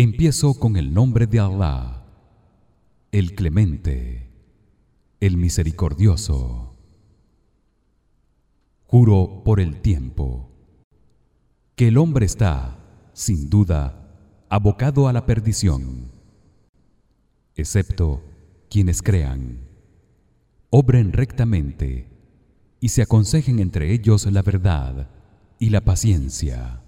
Empiezo con el nombre de Allah, el Clemente, el Misericordioso. Juro por el tiempo que el hombre está, sin duda, abocado a la perdición, excepto quienes crean, obren rectamente y se aconsejen entre ellos la verdad y la paciencia.